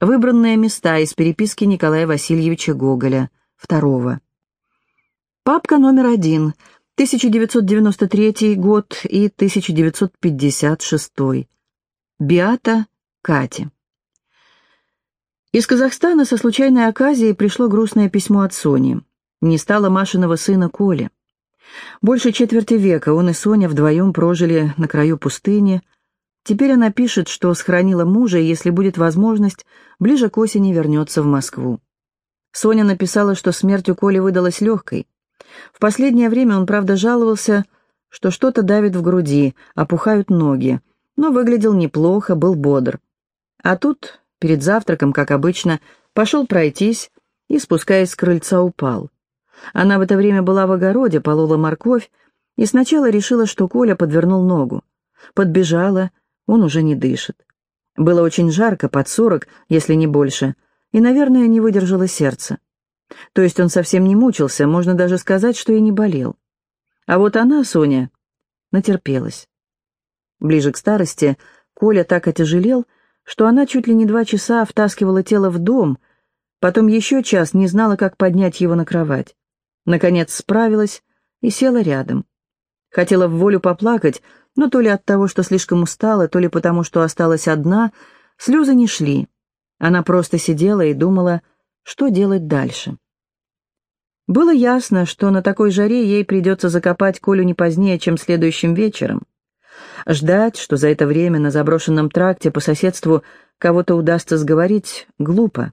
Выбранные места из переписки Николая Васильевича Гоголя, второго. Папка номер один, 1993 год и 1956. Биата Кати. Из Казахстана со случайной оказией пришло грустное письмо от Сони. Не стало Машиного сына Коли. Больше четверти века он и Соня вдвоем прожили на краю пустыни. Теперь она пишет, что сохранила мужа, и, если будет возможность, ближе к осени вернется в Москву. Соня написала, что смерть у Коли выдалась легкой. В последнее время он, правда, жаловался, что что-то давит в груди, опухают ноги, но выглядел неплохо, был бодр. А тут, перед завтраком, как обычно, пошел пройтись и, спускаясь с крыльца, упал. Она в это время была в огороде, полола морковь, и сначала решила, что Коля подвернул ногу. Подбежала, он уже не дышит. Было очень жарко, под сорок, если не больше, и, наверное, не выдержало сердце. То есть он совсем не мучился, можно даже сказать, что и не болел. А вот она, Соня, натерпелась. Ближе к старости Коля так отяжелел, что она чуть ли не два часа втаскивала тело в дом, потом еще час не знала, как поднять его на кровать. Наконец справилась и села рядом. Хотела в волю поплакать, но то ли от того, что слишком устала, то ли потому, что осталась одна, слезы не шли. Она просто сидела и думала, что делать дальше. Было ясно, что на такой жаре ей придется закопать Колю не позднее, чем следующим вечером. Ждать, что за это время на заброшенном тракте по соседству кого-то удастся сговорить, глупо.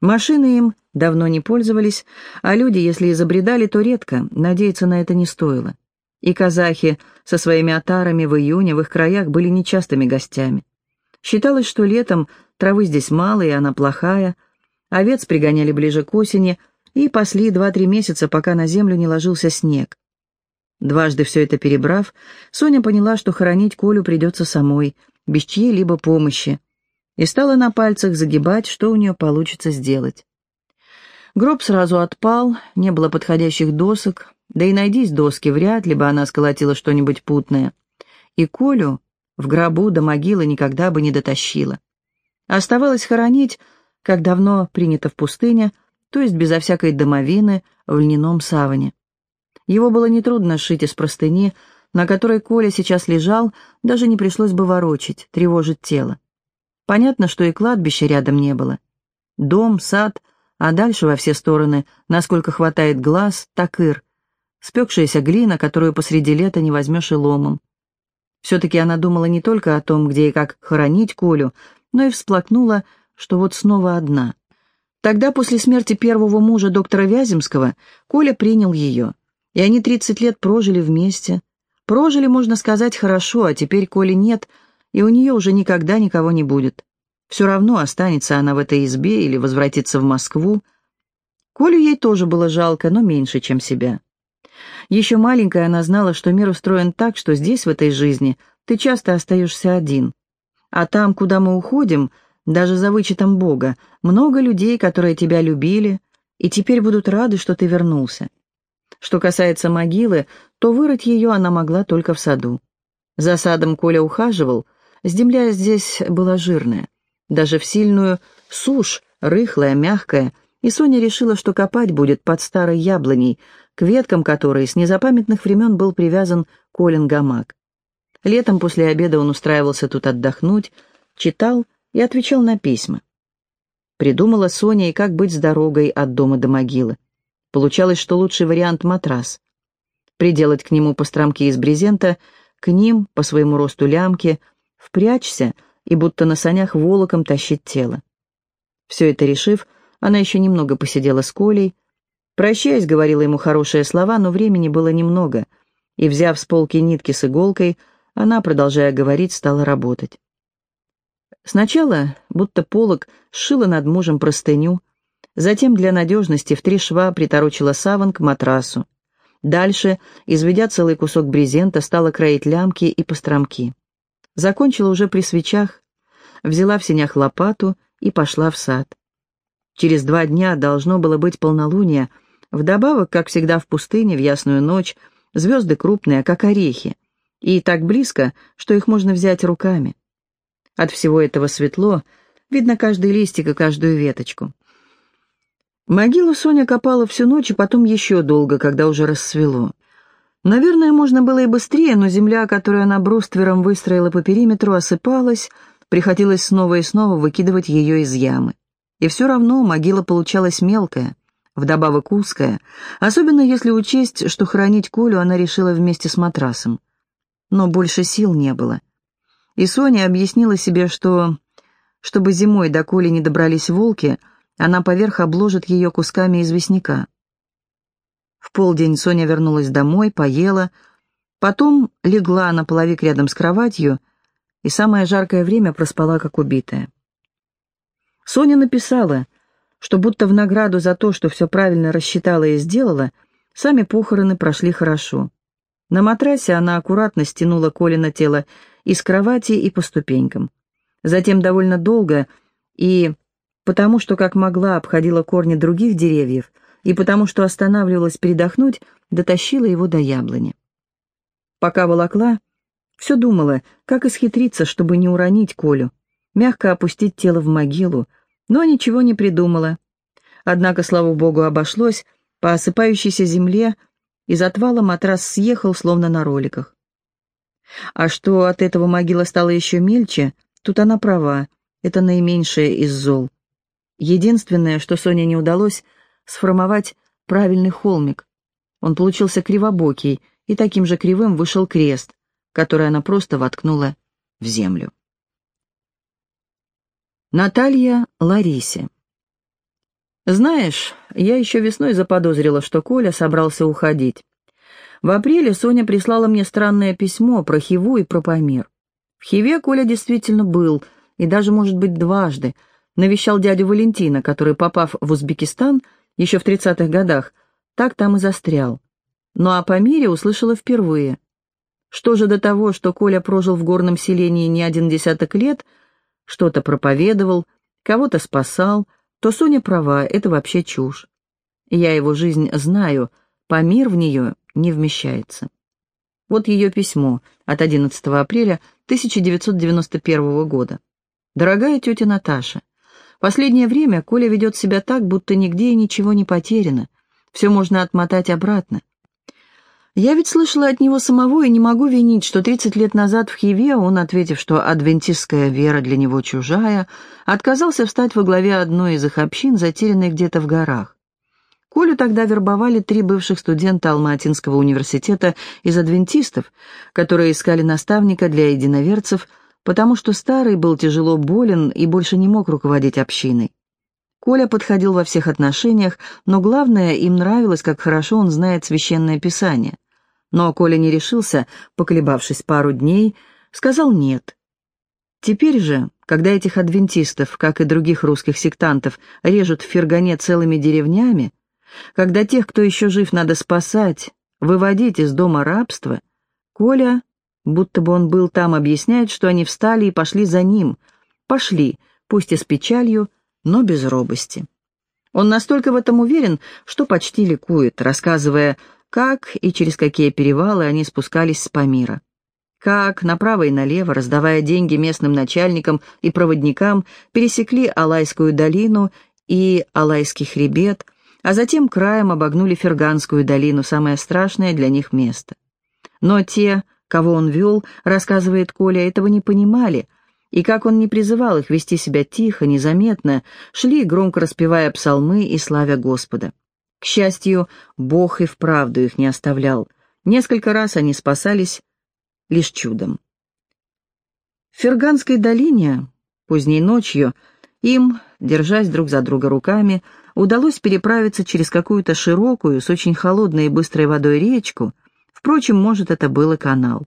Машины им давно не пользовались, а люди, если изобредали, то редко, надеяться на это не стоило. И казахи со своими отарами в июне в их краях были нечастыми гостями. Считалось, что летом травы здесь мало, и она плохая, овец пригоняли ближе к осени и пасли два-три месяца, пока на землю не ложился снег. Дважды все это перебрав, Соня поняла, что хоронить Колю придется самой, без чьей-либо помощи, и стала на пальцах загибать, что у нее получится сделать. Гроб сразу отпал, не было подходящих досок, да и найдись доски, вряд ли бы она сколотила что-нибудь путное. И Колю в гробу до могилы никогда бы не дотащила. Оставалось хоронить, как давно принято в пустыне, то есть безо всякой домовины, в льняном саване. Его было нетрудно сшить из простыни, на которой Коля сейчас лежал, даже не пришлось бы ворочить, тревожить тело. Понятно, что и кладбища рядом не было. Дом, сад, а дальше во все стороны, насколько хватает глаз, такыр. Спекшаяся глина, которую посреди лета не возьмешь и ломом. Все-таки она думала не только о том, где и как хоронить Колю, но и всплакнула, что вот снова одна. Тогда, после смерти первого мужа доктора Вяземского, Коля принял ее, и они 30 лет прожили вместе. Прожили, можно сказать, хорошо, а теперь Коли нет — и у нее уже никогда никого не будет. Все равно останется она в этой избе или возвратится в Москву. Колю ей тоже было жалко, но меньше, чем себя. Еще маленькая она знала, что мир устроен так, что здесь, в этой жизни, ты часто остаешься один. А там, куда мы уходим, даже за вычетом Бога, много людей, которые тебя любили, и теперь будут рады, что ты вернулся. Что касается могилы, то вырыть ее она могла только в саду. За садом Коля ухаживал — Земля здесь была жирная. Даже в сильную сушь, рыхлая, мягкая, и Соня решила, что копать будет под старой яблоней, к веткам которой с незапамятных времен был привязан Колин гамак. Летом после обеда он устраивался тут отдохнуть, читал и отвечал на письма. Придумала Соня и как быть с дорогой от дома до могилы. Получалось, что лучший вариант — матрас. Приделать к нему постромки из брезента, к ним, по своему росту лямки — впрячься и будто на санях волоком тащить тело. Все это решив, она еще немного посидела с Колей. Прощаясь, говорила ему хорошие слова, но времени было немного, и, взяв с полки нитки с иголкой, она, продолжая говорить, стала работать. Сначала, будто полок, сшила над мужем простыню, затем для надежности в три шва приторочила саван к матрасу. Дальше, изведя целый кусок брезента, стала кроить лямки и постромки. Закончила уже при свечах, взяла в сенях лопату и пошла в сад. Через два дня должно было быть полнолуние, вдобавок, как всегда в пустыне, в ясную ночь, звезды крупные, как орехи, и так близко, что их можно взять руками. От всего этого светло, Видно каждый листик и каждую веточку. Могилу Соня копала всю ночь и потом еще долго, когда уже рассвело. Наверное, можно было и быстрее, но земля, которую она бруствером выстроила по периметру, осыпалась, приходилось снова и снова выкидывать ее из ямы. И все равно могила получалась мелкая, вдобавок узкая, особенно если учесть, что хранить Колю она решила вместе с матрасом. Но больше сил не было. И Соня объяснила себе, что, чтобы зимой до Коли не добрались волки, она поверх обложит ее кусками известняка. В полдень Соня вернулась домой, поела, потом легла на половик рядом с кроватью и самое жаркое время проспала, как убитая. Соня написала, что будто в награду за то, что все правильно рассчитала и сделала, сами похороны прошли хорошо. На матрасе она аккуратно стянула Колина тело из кровати и по ступенькам. Затем довольно долго и потому что, как могла, обходила корни других деревьев, и потому что останавливалась передохнуть, дотащила его до яблони. Пока волокла, все думала, как исхитриться, чтобы не уронить Колю, мягко опустить тело в могилу, но ничего не придумала. Однако, слава богу, обошлось, по осыпающейся земле из отвала матрас съехал, словно на роликах. А что от этого могила стала еще мельче, тут она права, это наименьшее из зол. Единственное, что Соне не удалось, сформовать правильный холмик. Он получился кривобокий, и таким же кривым вышел крест, который она просто воткнула в землю. Наталья Ларисе Знаешь, я еще весной заподозрила, что Коля собрался уходить. В апреле Соня прислала мне странное письмо про Хиву и про Памир. В Хиве Коля действительно был, и даже, может быть, дважды, навещал дядю Валентина, который, попав в Узбекистан еще в 30-х годах, так там и застрял. Ну а по мире услышала впервые. Что же до того, что Коля прожил в горном селении не один десяток лет, что-то проповедовал, кого-то спасал, то Соня права, это вообще чушь. Я его жизнь знаю, Памир в нее не вмещается. Вот ее письмо от 11 апреля 1991 года. «Дорогая тетя Наташа, Последнее время Коля ведет себя так, будто нигде и ничего не потеряно. Все можно отмотать обратно. Я ведь слышала от него самого и не могу винить, что 30 лет назад в Хиве он, ответив, что адвентистская вера для него чужая, отказался встать во главе одной из их общин, затерянной где-то в горах. Колю тогда вербовали три бывших студента Алматинского университета из адвентистов, которые искали наставника для единоверцев – потому что старый был тяжело болен и больше не мог руководить общиной. Коля подходил во всех отношениях, но главное, им нравилось, как хорошо он знает священное писание. Но Коля не решился, поколебавшись пару дней, сказал «нет». Теперь же, когда этих адвентистов, как и других русских сектантов, режут в Фергане целыми деревнями, когда тех, кто еще жив, надо спасать, выводить из дома рабства, Коля будто бы он был там, объясняет, что они встали и пошли за ним. Пошли, пусть и с печалью, но без робости. Он настолько в этом уверен, что почти ликует, рассказывая, как и через какие перевалы они спускались с Памира. Как направо и налево, раздавая деньги местным начальникам и проводникам, пересекли Алайскую долину и Алайский хребет, а затем краем обогнули Ферганскую долину, самое страшное для них место. Но те, кого он вел, рассказывает Коля, этого не понимали, и как он не призывал их вести себя тихо, незаметно, шли, громко распевая псалмы и славя Господа. К счастью, Бог и вправду их не оставлял. Несколько раз они спасались лишь чудом. В Ферганской долине, поздней ночью, им, держась друг за друга руками, удалось переправиться через какую-то широкую, с очень холодной и быстрой водой речку, Впрочем, может, это был и канал.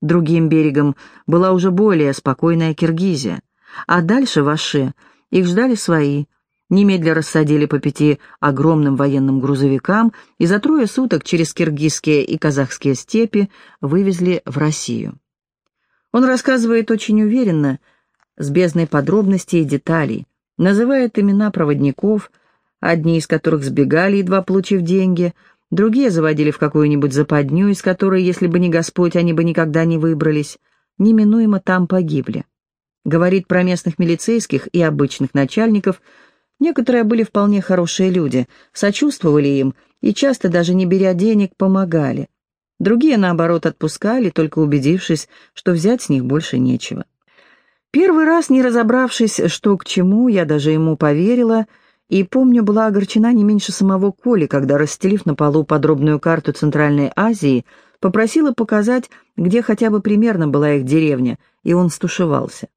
Другим берегом была уже более спокойная Киргизия, а дальше в Аше их ждали свои. Немедля рассадили по пяти огромным военным грузовикам и за трое суток через киргизские и казахские степи вывезли в Россию. Он рассказывает очень уверенно, с бездной подробностей и деталей, называет имена проводников, одни из которых сбегали, едва получив деньги, Другие заводили в какую-нибудь западню, из которой, если бы не Господь, они бы никогда не выбрались. Неминуемо там погибли. Говорит про местных милицейских и обычных начальников. Некоторые были вполне хорошие люди, сочувствовали им и часто даже не беря денег помогали. Другие, наоборот, отпускали, только убедившись, что взять с них больше нечего. Первый раз, не разобравшись, что к чему, я даже ему поверила, и, помню, была огорчена не меньше самого Коли, когда, расстелив на полу подробную карту Центральной Азии, попросила показать, где хотя бы примерно была их деревня, и он стушевался.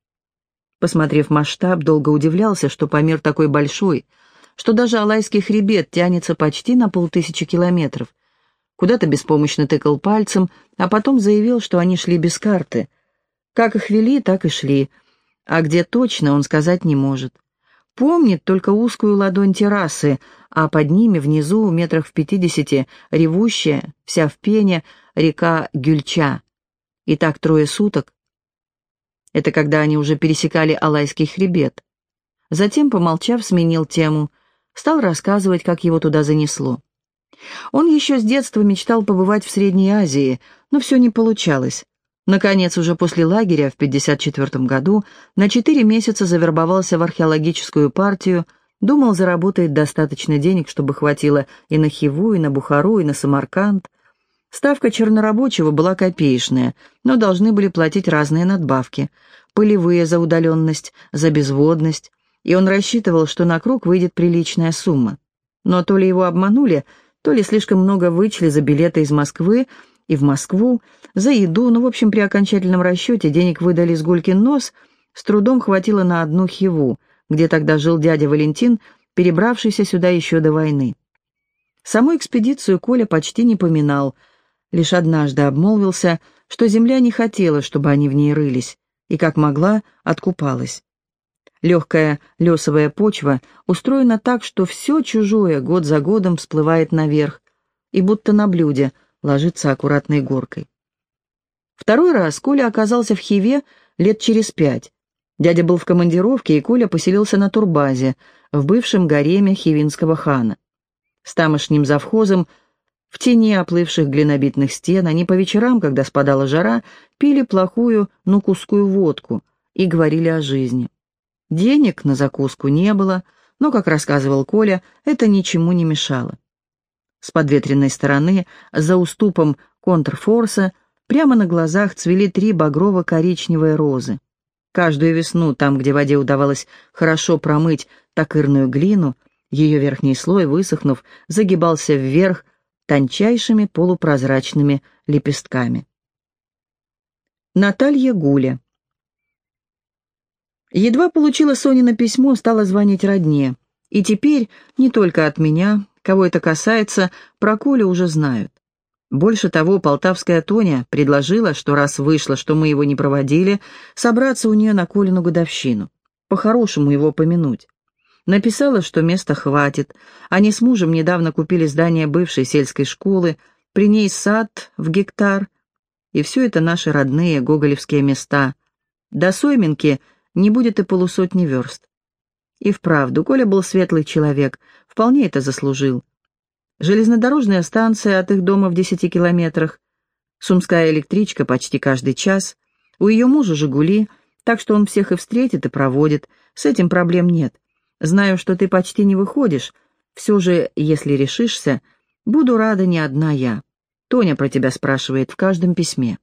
Посмотрев масштаб, долго удивлялся, что Памир такой большой, что даже Алайский хребет тянется почти на полтысячи километров, куда-то беспомощно тыкал пальцем, а потом заявил, что они шли без карты. Как их вели, так и шли, а где точно, он сказать не может. Помнит только узкую ладонь террасы, а под ними, внизу, метрах в пятидесяти, ревущая, вся в пене, река Гюльча. И так трое суток. Это когда они уже пересекали Алайский хребет. Затем, помолчав, сменил тему, стал рассказывать, как его туда занесло. Он еще с детства мечтал побывать в Средней Азии, но все не получалось. Наконец, уже после лагеря в 1954 году на четыре месяца завербовался в археологическую партию, думал, заработает достаточно денег, чтобы хватило и на Хиву, и на Бухару, и на Самарканд. Ставка чернорабочего была копеечная, но должны были платить разные надбавки. Полевые за удаленность, за безводность, и он рассчитывал, что на круг выйдет приличная сумма. Но то ли его обманули, то ли слишком много вычли за билеты из Москвы и в Москву, за еду, ну, в общем, при окончательном расчете денег выдали с гулькин нос, с трудом хватило на одну хиву, где тогда жил дядя Валентин, перебравшийся сюда еще до войны. Саму экспедицию Коля почти не поминал, лишь однажды обмолвился, что земля не хотела, чтобы они в ней рылись, и, как могла, откупалась. Легкая лесовая почва устроена так, что все чужое год за годом всплывает наверх и будто на блюде ложится аккуратной горкой. Второй раз Коля оказался в Хиве лет через пять. Дядя был в командировке, и Коля поселился на турбазе, в бывшем гареме хивинского хана. С тамошним завхозом, в тени оплывших глинобитных стен, они по вечерам, когда спадала жара, пили плохую нукусскую водку и говорили о жизни. Денег на закуску не было, но, как рассказывал Коля, это ничему не мешало. С подветренной стороны, за уступом контрфорса, прямо на глазах цвели три багрово-коричневые розы. Каждую весну, там, где воде удавалось хорошо промыть такырную глину, ее верхний слой, высохнув, загибался вверх тончайшими полупрозрачными лепестками. Наталья Гуля Едва получила Сонина письмо, стала звонить родне. И теперь не только от меня, кого это касается, про Колю уже знают. Больше того, полтавская Тоня предложила, что раз вышло, что мы его не проводили, собраться у нее на Колину годовщину. По-хорошему его помянуть. Написала, что места хватит. Они с мужем недавно купили здание бывшей сельской школы, при ней сад в гектар. И все это наши родные гоголевские места. До Сойминки – не будет и полусотни верст. И вправду, Коля был светлый человек, вполне это заслужил. Железнодорожная станция от их дома в десяти километрах, сумская электричка почти каждый час, у ее мужа «Жигули», так что он всех и встретит, и проводит, с этим проблем нет. Знаю, что ты почти не выходишь, все же, если решишься, буду рада не одна я. Тоня про тебя спрашивает в каждом письме.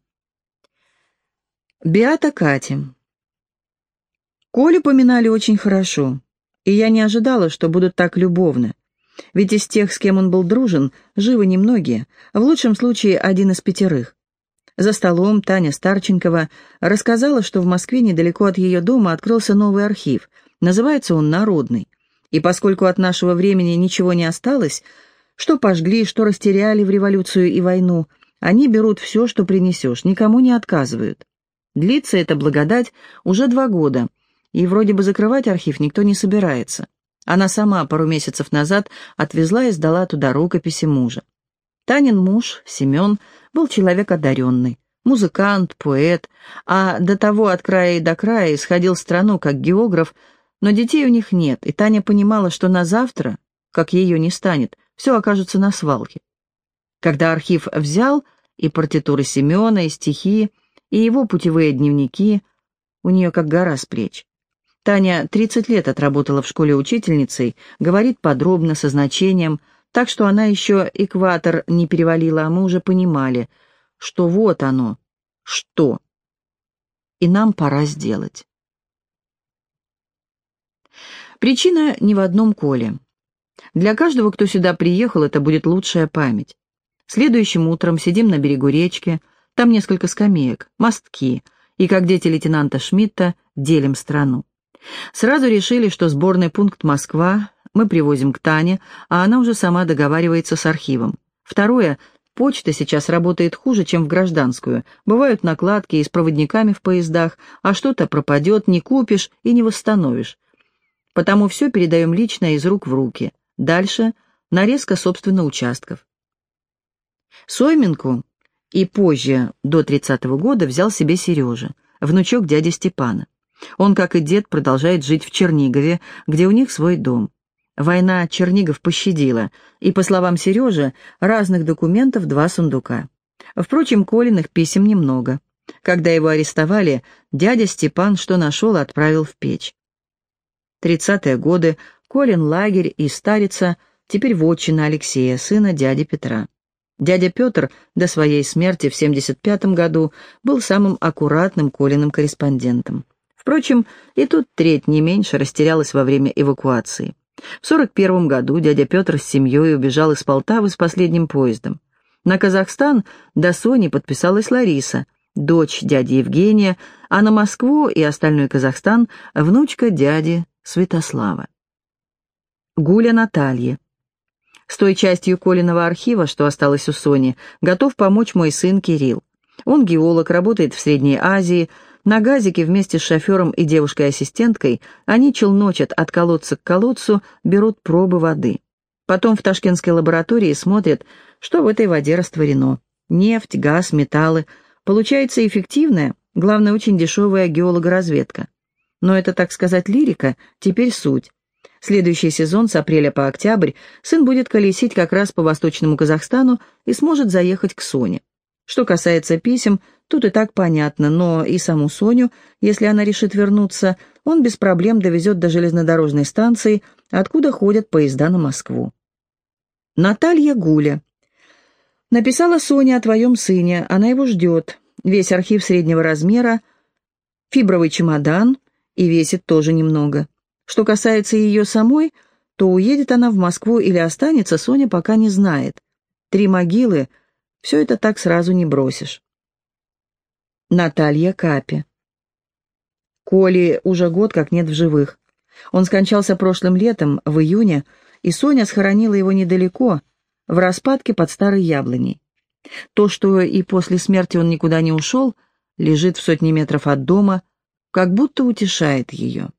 Биата Катя. Колю поминали очень хорошо, и я не ожидала, что будут так любовно. Ведь из тех, с кем он был дружен, живы немногие, в лучшем случае один из пятерых. За столом Таня Старченкова рассказала, что в Москве недалеко от ее дома открылся новый архив, называется он «Народный». И поскольку от нашего времени ничего не осталось, что пожгли, что растеряли в революцию и войну, они берут все, что принесешь, никому не отказывают. Длится эта благодать уже два года – и вроде бы закрывать архив никто не собирается. Она сама пару месяцев назад отвезла и сдала туда рукописи мужа. Танин муж, Семен, был человек одаренный, музыкант, поэт, а до того от края и до края исходил страну как географ, но детей у них нет, и Таня понимала, что на завтра, как ее не станет, все окажется на свалке. Когда архив взял и партитуры Семена, и стихи, и его путевые дневники, у нее как гора с плеч. Таня 30 лет отработала в школе учительницей, говорит подробно, со значением, так что она еще экватор не перевалила, а мы уже понимали, что вот оно, что. И нам пора сделать. Причина не в одном коле. Для каждого, кто сюда приехал, это будет лучшая память. Следующим утром сидим на берегу речки, там несколько скамеек, мостки, и, как дети лейтенанта Шмидта, делим страну. Сразу решили, что сборный пункт Москва мы привозим к Тане, а она уже сама договаривается с архивом. Второе, почта сейчас работает хуже, чем в гражданскую. Бывают накладки и с проводниками в поездах, а что-то пропадет, не купишь и не восстановишь. Потому все передаем лично из рук в руки. Дальше нарезка, собственно, участков. Сойминку и позже, до 30-го года, взял себе Сережа, внучок дяди Степана. Он, как и дед, продолжает жить в Чернигове, где у них свой дом. Война Чернигов пощадила, и, по словам Сережи, разных документов два сундука. Впрочем, Колиных писем немного. Когда его арестовали, дядя Степан что нашел, отправил в печь. Тридцатые годы, Колин лагерь и старица, теперь вотчина Алексея, сына дяди Петра. Дядя Петр до своей смерти в 75 году был самым аккуратным Колиным корреспондентом. Впрочем, и тут треть не меньше растерялась во время эвакуации. В 41 году дядя Петр с семьей убежал из Полтавы с последним поездом. На Казахстан до Сони подписалась Лариса, дочь дяди Евгения, а на Москву и остальной Казахстан внучка дяди Святослава. Гуля Наталья. С той частью Колиного архива, что осталось у Сони, готов помочь мой сын Кирилл. Он геолог, работает в Средней Азии. На газике вместе с шофером и девушкой-ассистенткой они челночат от колодца к колодцу, берут пробы воды. Потом в ташкентской лаборатории смотрят, что в этой воде растворено. Нефть, газ, металлы. Получается эффективная, главное, очень дешевая геологоразведка. Но это, так сказать, лирика, теперь суть. Следующий сезон с апреля по октябрь сын будет колесить как раз по Восточному Казахстану и сможет заехать к Соне. Что касается писем, тут и так понятно, но и саму Соню, если она решит вернуться, он без проблем довезет до железнодорожной станции, откуда ходят поезда на Москву. Наталья Гуля. Написала Соня о твоем сыне, она его ждет. Весь архив среднего размера, фибровый чемодан и весит тоже немного. Что касается ее самой, то уедет она в Москву или останется, Соня пока не знает. Три могилы — все это так сразу не бросишь. Наталья Капи. Коли уже год как нет в живых. Он скончался прошлым летом, в июне, и Соня схоронила его недалеко, в распадке под старой яблоней. То, что и после смерти он никуда не ушел, лежит в сотни метров от дома, как будто утешает ее.